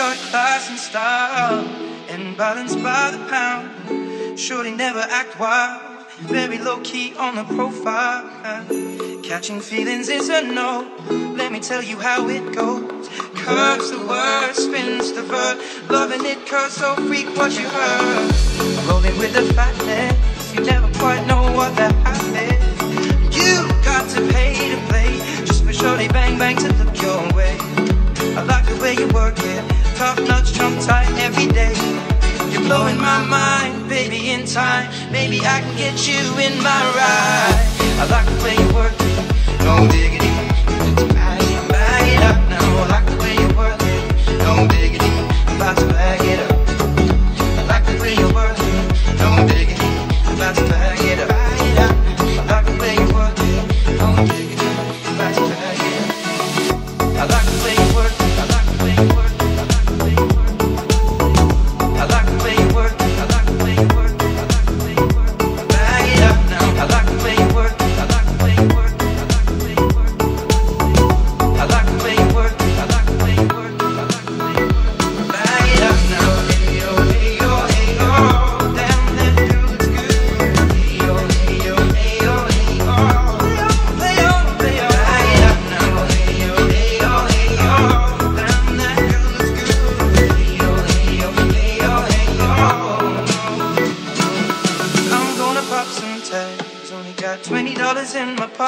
got class and style and balance by the pound. Shorty never act wild, very low key on the profile. Catching feelings is a no. Let me tell you how it goes. Curves the word, spins the verb. Loving it cause so freak what you heard. Rolling with the fatness, you never quite know what that my mind, baby. In time, maybe I can get you in my ride. I like the way you work it, no diggity. Just bag it, bag it up now. I like the way you work it, no diggity.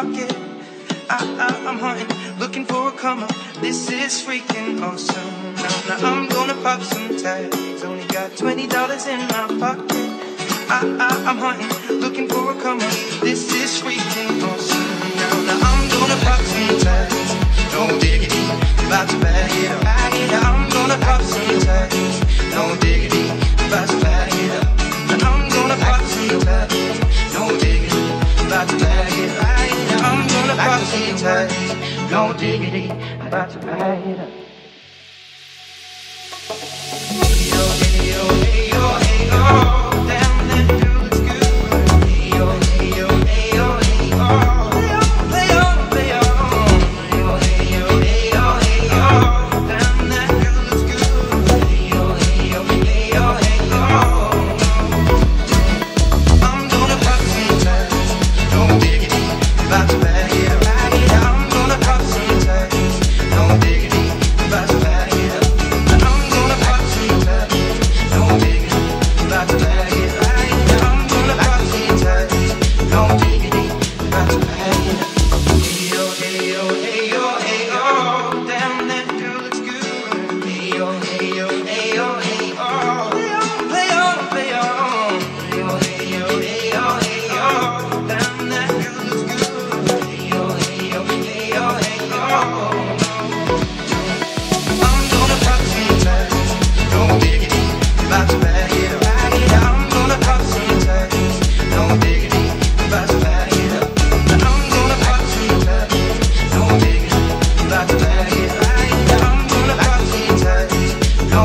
Pocket. I, I, I'm hunting, looking for a come up. This is freaking awesome. Now, now I'm gonna pop some tags. Only got twenty dollars in my pocket. I, I, I'm hunting, looking for a come up. This is freaking awesome. Now, now I'm gonna pop some tags. No diggity, about to bag it up. Up. I'm gonna pop some tags. No diggity, bag it up.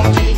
don't